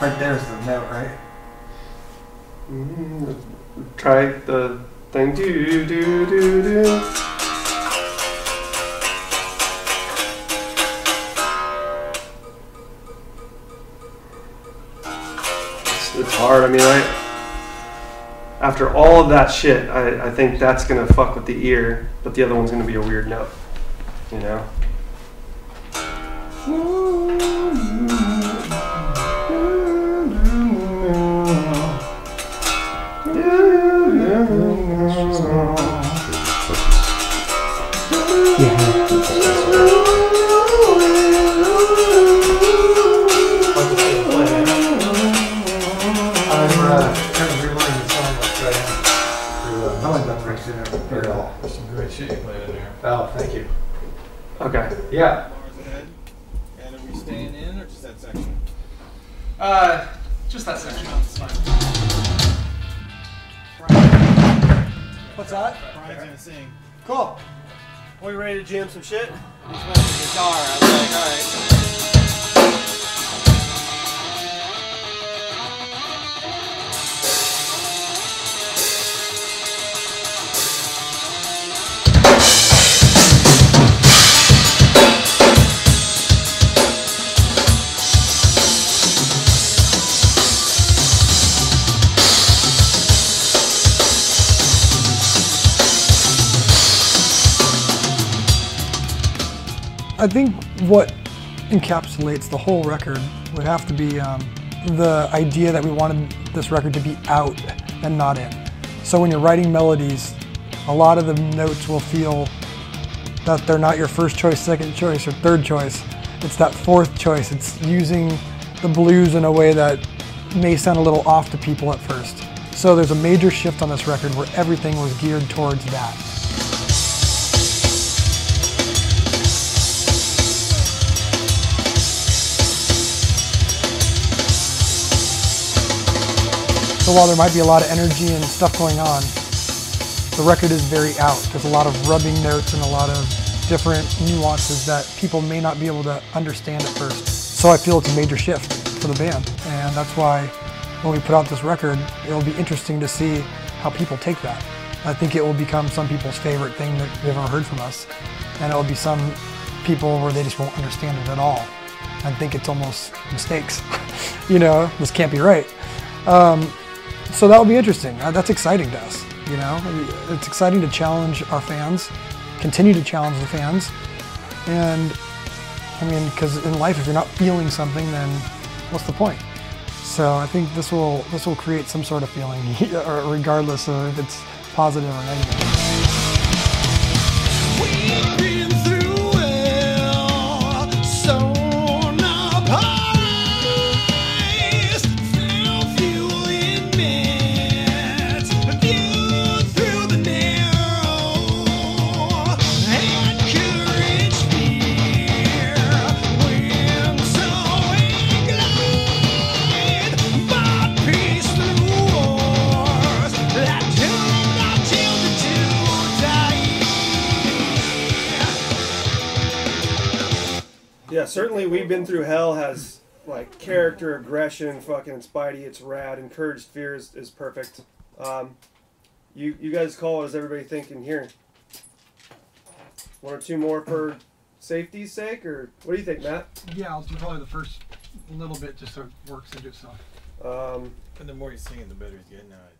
Right there's the note, right? Mm, try the thing. Do do do do. It's, it's hard. I mean, after all of that shit, I, I think that's gonna fuck with the ear, but the other one's gonna be a weird note. You know. I'm you played in there. Oh, thank you. Okay. Yeah. And are we staying in or just that section? Uh, just that section. It's fine. What's that? Brian's gonna sing. Cool. We ready to jam some shit? He just went to the guitar. I was like, alright. I think what encapsulates the whole record would have to be um, the idea that we wanted this record to be out and not in. So when you're writing melodies, a lot of the notes will feel that they're not your first choice, second choice, or third choice. It's that fourth choice. It's using the blues in a way that may sound a little off to people at first. So there's a major shift on this record where everything was geared towards that. So while there might be a lot of energy and stuff going on, the record is very out. There's a lot of rubbing notes and a lot of different nuances that people may not be able to understand at first. So I feel it's a major shift for the band. And that's why when we put out this record, it'll be interesting to see how people take that. I think it will become some people's favorite thing that they've ever heard from us. And it'll be some people where they just won't understand it at all and think it's almost mistakes. you know, this can't be right. Um, so that will be interesting. Uh, that's exciting to us. You know, it's exciting to challenge our fans, continue to challenge the fans, and I mean, because in life, if you're not feeling something, then what's the point? So I think this will this will create some sort of feeling, regardless of if it's positive or negative. Yeah, certainly we've been through hell has like character, aggression, fucking Spidey, it's rad. Encouraged fear is, is perfect. Um, you you guys call it as everybody thinking here. One or two more for safety's sake, or what do you think, Matt? Yeah, I'll do probably the first little bit just so it works into itself. Um, And the more you're singing, the better he's getting at it. So.